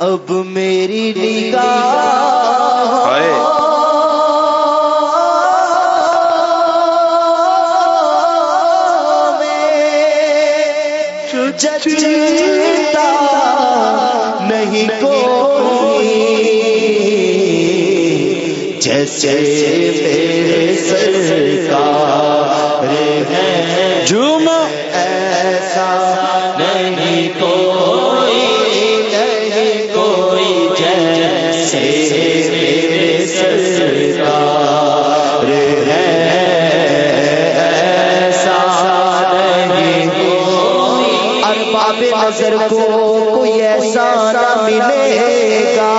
اب میری نگاہ جچتا نہیں کوئی۔ جیسے میرے سرکار کو کوئی ایسا نہ ملے گا۔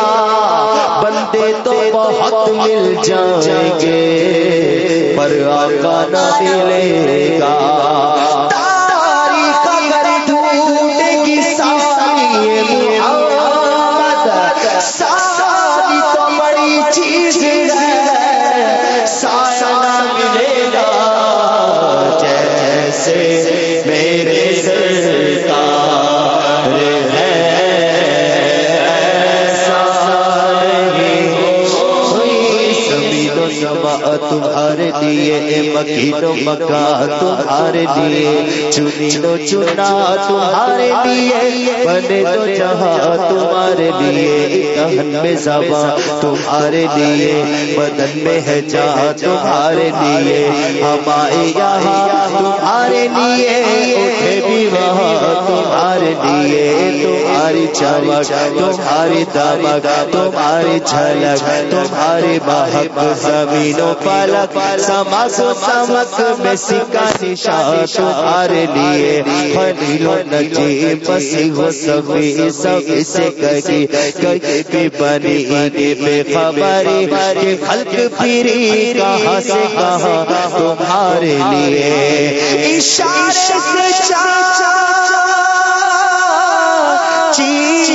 بندے تو بہت مل جائیں گے، پر آقا نہ ملے گا۔ و مکہ تمہارے لیے چنی و چنا تمہارے لیے بنے تو جہاں تمہارے لیے کہن میں زبا تمہارے لیے بدن میں ہے جہاں تمہارے لیے ہمارے یہاں تمہارے لیے اٹھے بھی وہاں تمہارے لیے تمہاری چمک تمہاری دمک تمہاری جھلک تمہاری مہک زمینوں پلک سما سو سمک میں سکا نشان تمہارے لیے۔ خلیل و نجی بسی ہو سبھی سب سے کہی، کہیں بھی بنی گی بے خبری کہ خلق پھری کہاں سے کہاں تمہارے لیے۔ اشارے سے چاچا چیر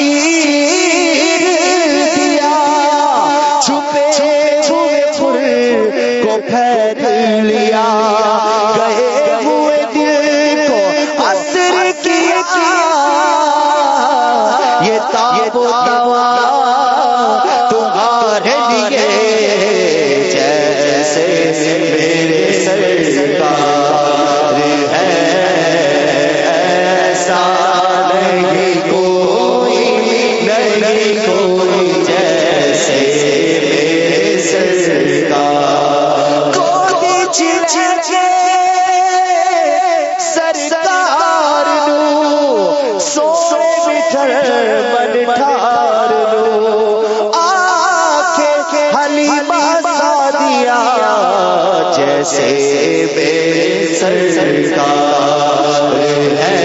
جیسے میرے سرکار ہے۔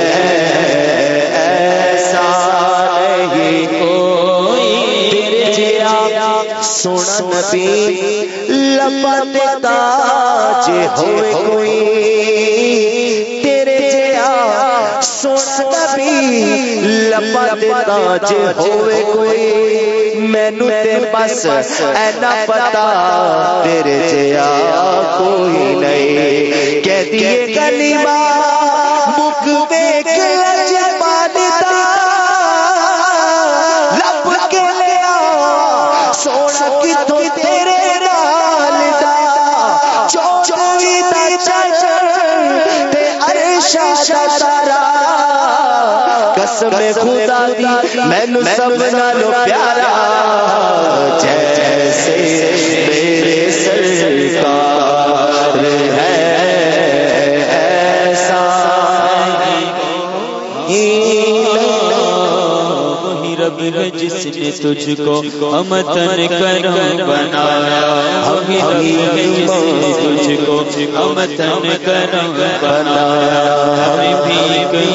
ایسا نہیں کوئی تیرے جیا سونا نبی لبت تاج ہوئے کوئی تیرے جیا سونا نبی لبت تاج ہوئے کوئی۔ مینو تے بس اینا پتا تیرے جیا کوئی نہیں۔ کہہ دیے کلمہ قسم خدا دی مینو سب نالو پیارا جیسے میرے سرکار ہے۔ رب جس نے تجھ کو امتن کرم بنایا وہی رب جس نے تجھ کو امتن کرم بنایا، ہمیں بھی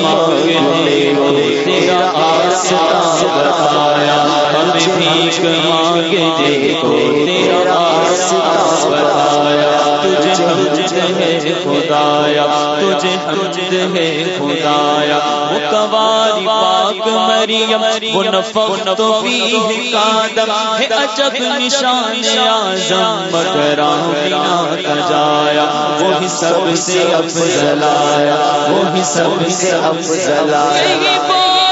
مانگنے کو تیرا آستا بتایا، ہمیں بھی مانگنے کو تیرا آستا بتایا، تجھے حمد ہے خدایا تجھے حمد ہے خدایا، وہ کواری پاک مریم، وہ نفق تو فیہ قادم ہے، عجب نشان آزم مگر آمینہ کا جایا، وہی سب سے افضل آیا، وہی سب سے افضل آیا۔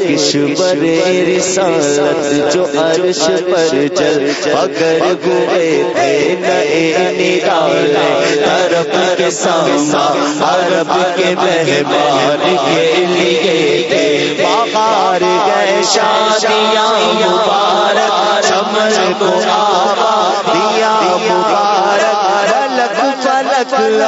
کشور رسالت جو عرش پر چل، اگر گئے تھے نئے نرال عرب کے سامنا عرب کے مہمان کے لیے تھے بہار گئے شادیاں مبارک چمن کو آبا دیا مبارک۔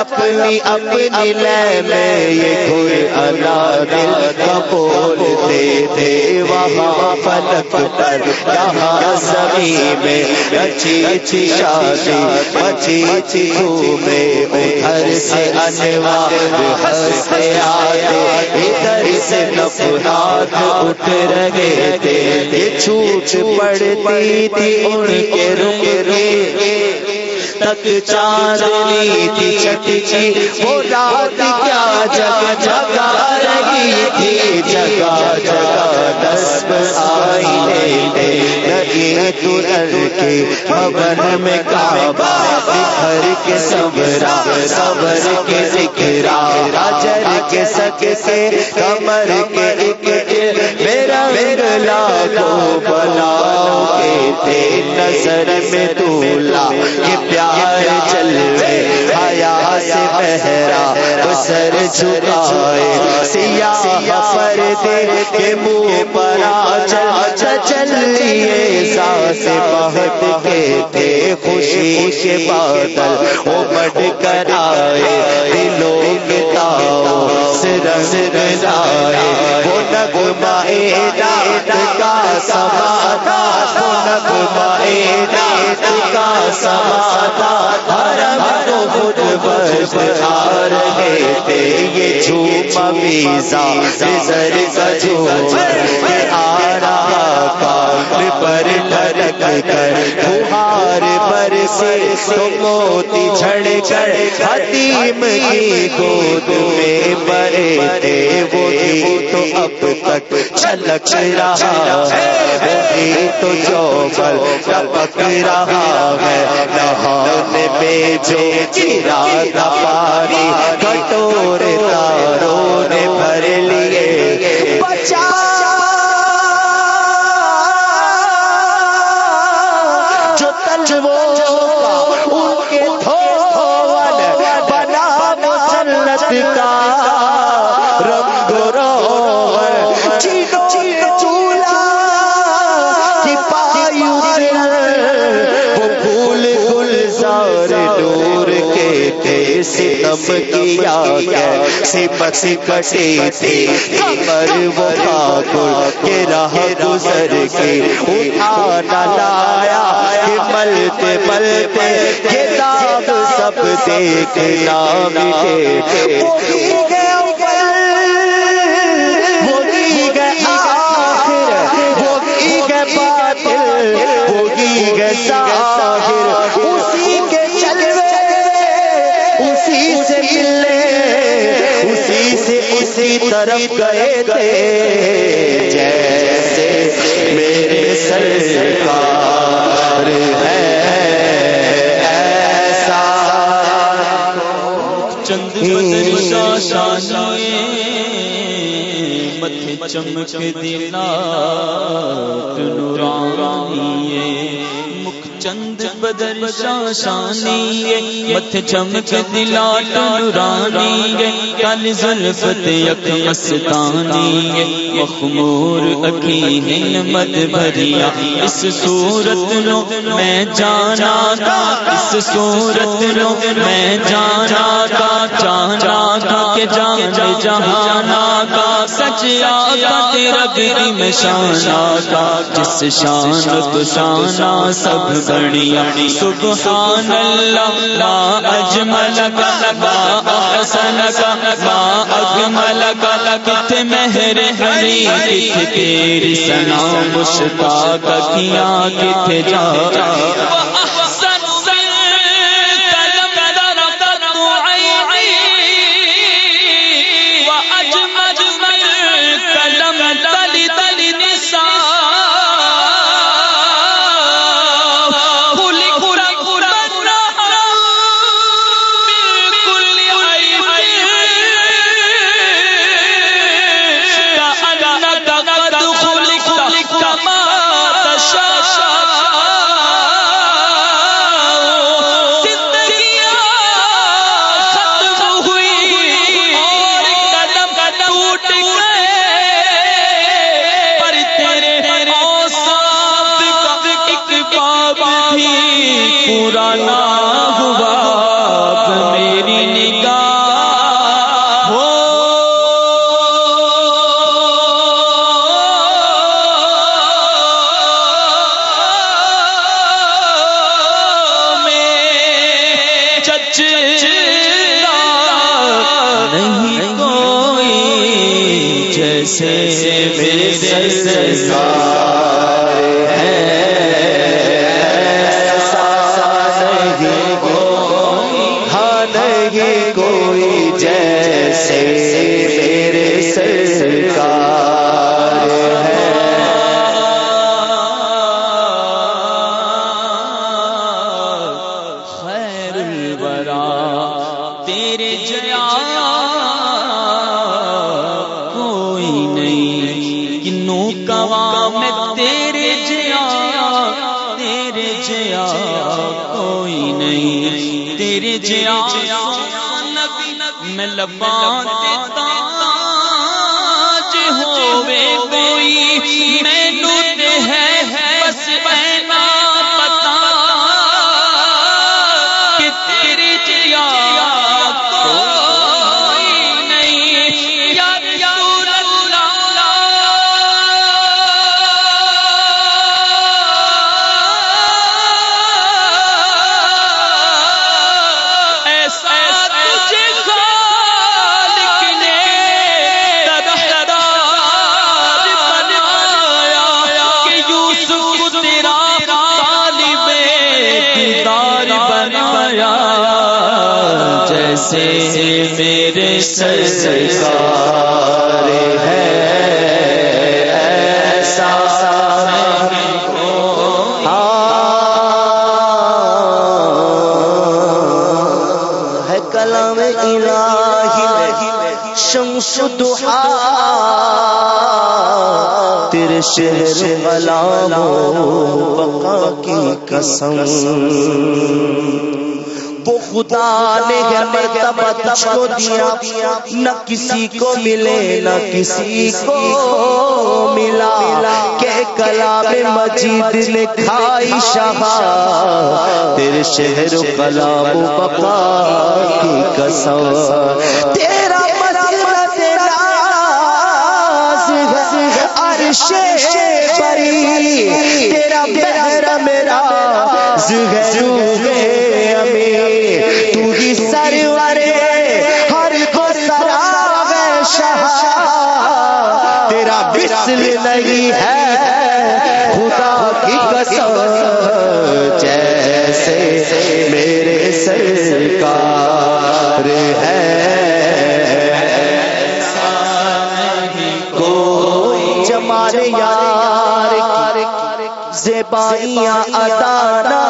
اپنی اپنی لے میں یہ کوئی انا دل کا بولتے تھے وہاں فلک پر یہاں زمین میں اچھی اچھی شادی، اچھی اچھی گھومے ادھر سے انوار ہنستے آئے ادھر سے نفرات اٹھ رہے تھے۔ یہ چھوٹ پڑتی تھی ان کے رک رے تک چاندنی تھی چٹکی وہ رات کیا جگہ جگہ رہی تھی۔ جگہ جگہ دس آئی لگی تر کے خبر میں کعبہ بکھر کے صبرا، صبر کے ذکرا۔ راجر کے سک سے کمر کے ایک میرا میرا کو بلاؤ کے تھے نظر میں تولا کہ پیار چلے حیا سے بہرا سر جھکائے، سیاہ پردے کے منہ پر چل چلیے ساس بہت کے تھے خوشی کے بادل وہ بڑھ کر آئے۔ دلوں کے تاؤ سر سر لائے وہ نغمائے رات کا سماتا وہ نغمائے رات کا سماتا۔ حرم تو بس آ رہے تھے، یہ جھوما میزا زر کا جھوم آ کام پر ڈھلک کر بہار پر سے تو موتی جھڑ کر حتیم کی گود میں بڑے تھے۔ وہ تو اب تک چھلک رہا ہے وہی تو چوبل ٹپک رہا ہے۔ نہانے میں جو چرا تھا پانی کٹور تاروں نے بھر لیے۔ بچا ستم کیا گیا سمت کٹے تھے کمر وہ پاگل کے راہ گزر کے اٹھانا لایا کہ ملتے ملتے یہ داغ سب دیکھنا مٹے وہ گئے اول وہ گئے آخر وہ گئے باطل گئے ظاہر اسی اسی طرف گئے تھے، جیسے میرے سرکار ہے۔ ایسا چند بدر شاشانی متھے چمک دینا نورانی مکھ چند بدر شاشانی متھے چمک دلا نورانی کل زلفت یک مستانی مخمور اکی ہمت بھریا۔ اس صورت نو میں جانا کا اس صورت نو میں جانا کا جانا کا کہ جان جہانا کا سچ آقا تیرا گرم شانا کا جس شان تو شانا سب بڑھیا۔ سبحان اللہ لا اجمل کا لا احسن کا لا اجمل کا کت مہر ہری کت تیری سنا مشتاق کیا کت جا میرے سر لبان شمس دہا تیرے شہر غلام بقا کی قسم۔ وہ خدا نے ہے مرتبہ تجھ کو دیا، نہ کسی کو ملے، نہ کسی کو ملا۔ کہ کلام مجید نے کھائی شہا تیرے شہر کلام بقا کی قسم۔ تیرا ہے عرش بری تیرا بہر میرا زہر امی تو ہی سرور ہر کو سراب شاہ تیرا بسل نہیں ہے۔ زیبائیاں ادا نہ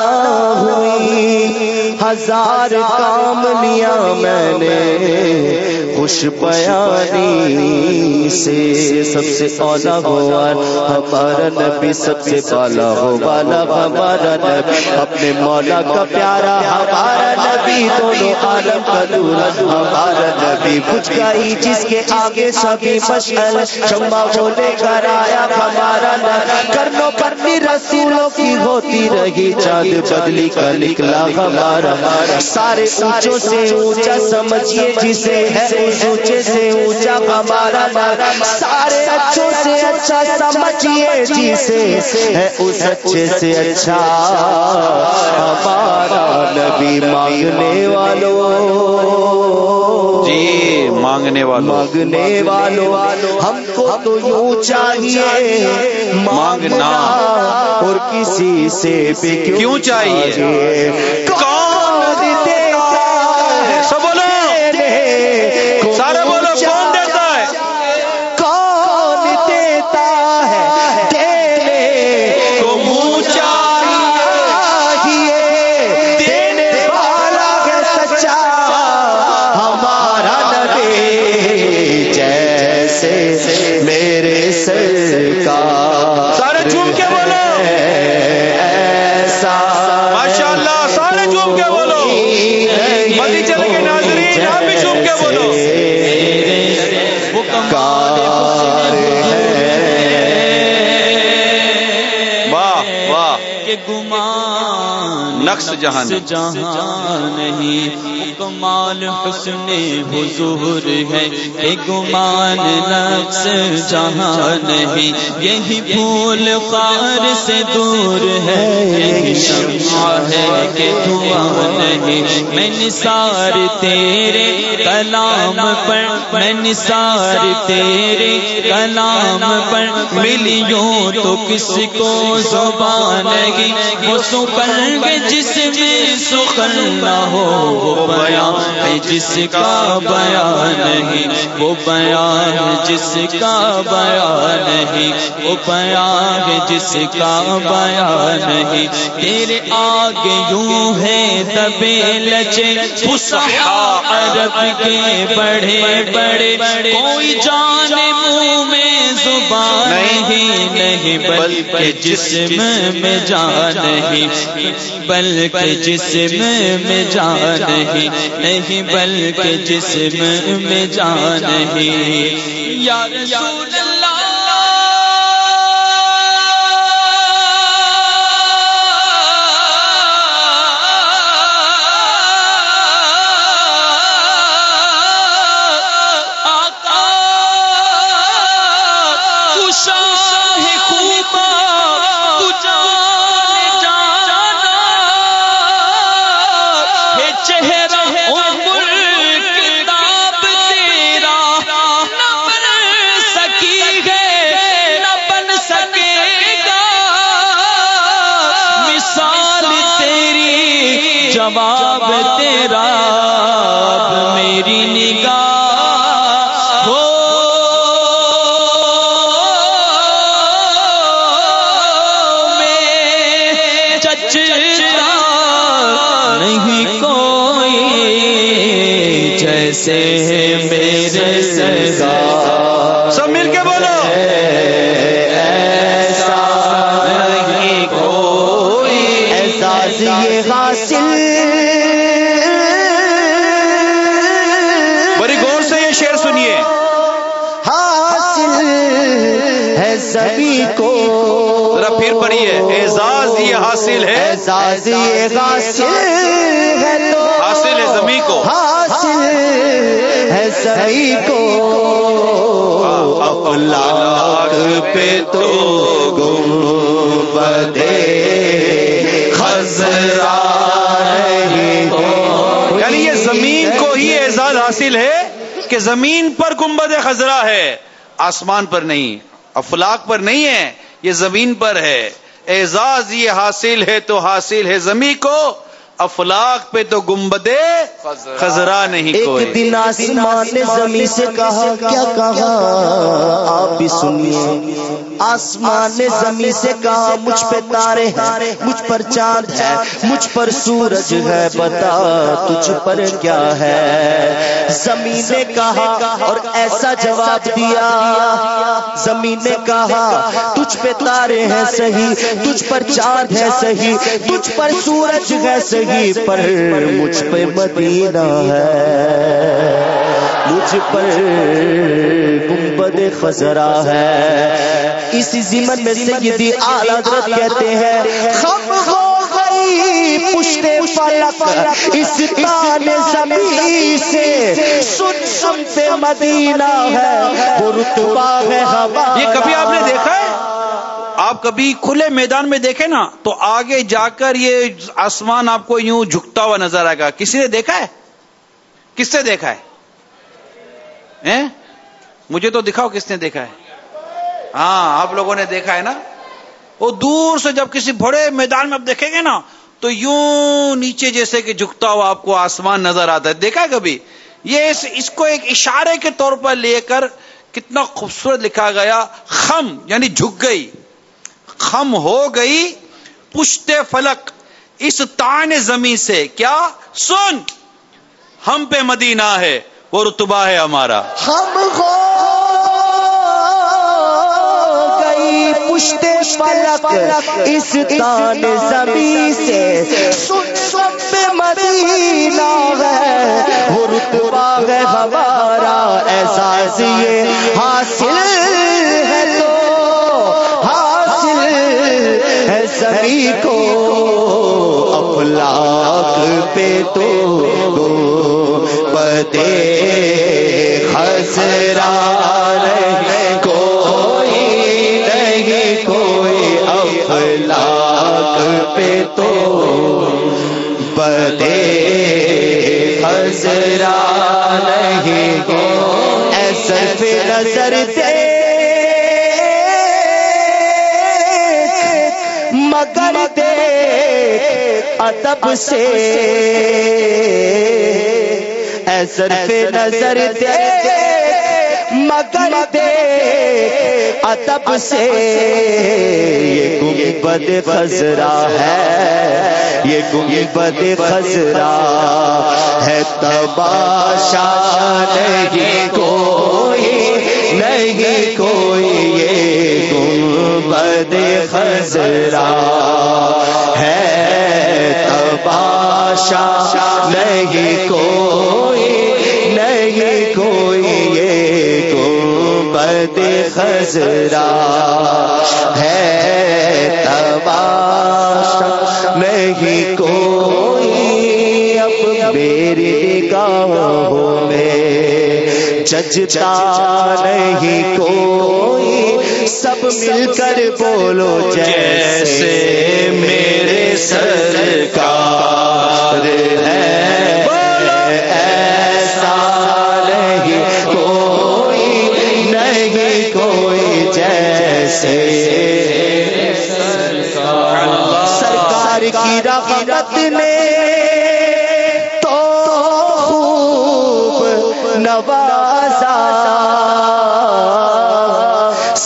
ہوئی ہزار کام لیا میں نے خوش بیانی سے سب سے اولا ہوا ہمارا نبی سب سے بالا ہو والا ہمارا نبی، اپنے مولا کا پیارا، ہمارا نبی، دونوں عالم کا دورا ہمارا نبی بجھ گئی جس کے آگے سبھی مشعل شمع کو لے آیا ہمارا نبی، کرنوں پر بھی رسولوں کی ہوتی رہی چاند بدلی کا نکلا ہمارا سارے اونچوں سے اونچا سمجھیے جسے ہے اونچے سے اونچا ہمارا نبی سارے اچھوں سے اچھا سمجھیے جسے ہے اس اچھے سے اچھا ہمارا نبی مانگنے والوں۔ جی مانگنے والوں۔ مانگنے والوں۔ ہم کو تو یوں چاہیے۔ مانگنا۔ اور کسی سے بھی کیوں چاہیے؟ جہان جہاں نہیں۔ کمال حسن حضور ہے بے گمان نفس جہاں نہیں، یہی پھول خار سے دور ہے، یہی شمع ہے کہ دعا نہیں، میں نثار تیرے کلام پر، میں نثار تیرے کلام پر، ملیوں تو کس کو زبان گی وہ سکن گے جس میں سخن نہ ہو بیان ہے جس کا بیان نہیں، وہ بیان جس کا بیان نہیں، وہ بیان ہے جس کا بیان نہیں۔ تیرے آگے یوں ہے دبے لچے عرب کے بڑے بڑے کوئی جان منہ میں زبان نہیں نہیں بلکہ جسم میں جان نہیں بلکہ جسم میں جان نہیں نہیں بلکہ جسم میں جان نہیں۔ یا رسول حاصل ہے سبھی کو۔ ذرا پھر پڑھیے۔ اعزاز یہ حاصل ہے۔ احساس یہ حاصل ہے تو۔ حاصل ہے زمین کو۔ حاصل ہے سبھی کو۔ افلاک پہ تو گنبدے خزرا رہی ہو۔ یعنی یہ زمین کو ہی اعزاز حاصل ہے۔ کہ زمین پر گنبد خزرا ہے آسمان پر نہیں افلاق پر نہیں ہے یہ زمین پر ہے۔ اعزاز یہ حاصل ہے تو حاصل ہے زمین کو افلاق پہ تو گنبدے خزرا نہیں ایک کوئی۔ دن آسمان نے زمین سے کہا کیا کہا آپ بھی سنیے۔ آسمان نے زمین سے کہا مجھ پہ تارے ہیں؟ مجھ پر چاند ہے، مجھ پر سورج ہے، بتا تجھ پر کیا ہے؟ زمین نے کہا اور ایسا جواب دیا، زمین نے کہا، تجھ پہ تارے ہیں صحیح، تجھ پر چاند ہے صحیح، تجھ پر سورج ہے صحیح، پر مجھ پہ مدینہ ہے۔ مجھ پر گنبد خزرا ہے۔ اس زمن میں سیدی اعلی حضرت کہتے ہیں، خم ہو گئی پشت فلک۔ اس تان زمین سے سن سن پہ مدینہ ہے۔ وہ رتبہ ہے ہمارا یہ کبھی آپ نے دیکھا ہے؟ آپ کبھی کھلے میدان میں دیکھے نا، تو آگے جا کر یہ آسمان آپ کو یوں جھکتا ہوا نظر آئے گا۔ کسی نے دیکھا ہے؟ کس سے دیکھا ہے؟ ہیں؟ مجھے تو دکھاؤ کس نے دیکھا ہے۔ ہاں آپ لوگوں نے دیکھا ہے نا؟ وہ دور سے جب کسی بڑے میدان میں آپ دیکھیں گے نا تو یوں نیچے جیسے کہ جھکتا ہوا آپ کو آسمان نظر آتا ہے۔ دیکھا ہے کبھی؟ یہ اس, اس کو ایک اشارے کے طور پر لے کر کتنا خوبصورت لکھا گیا خم یعنی جھک گئی۔ خم ہو گئی پشت فلک اس تان زمین سے۔ کیا؟ سن ہم پہ مدینہ ہے۔ وہ رتبہ ہے ہمارا۔ ہم ہو گئی پشت فلک اس تان زمین سے۔ سن سن پہ مدینہ ہے، وہ رتبہ ہے ہمارا۔ احساس یہ حاصل ہے تو، حاصل ہے زمین کو۔ افلاق پہ تو بدے پہ تو بدے خسرا نہیں ایسے پہ نظر دے مگر دے ادب سے۔ ایسر پہ نظر دے مگر دے ادب سے یہ گنبد خزرا ہے۔ یہ گنبد خزرا ہے۔ تباشا نہیں کوئی نہیں کوئی یہ گنبد خزرا ہے۔ تباشا نہیں کوئی۔ گنبد خزرا ہے تباشا نہیں کوئی اب میری نگاہوں میں ججتا نہیں، کوئی سب مل کر بولو جیسے میرے سرکار ہے۔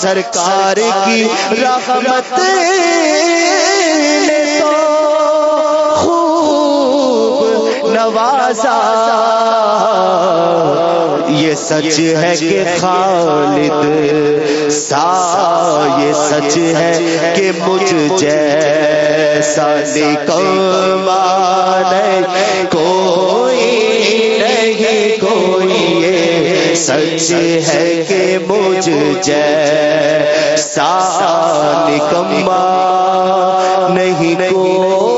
سرکار کی رحمت نے تو خوب نوازا۔ یہ سچ ہے کہ خالد سا۔ یہ سچ ہے کہ مجھ جیسا نکما نہیں سچ ہے کہ مجھ جیسا نکما نہیں کوئی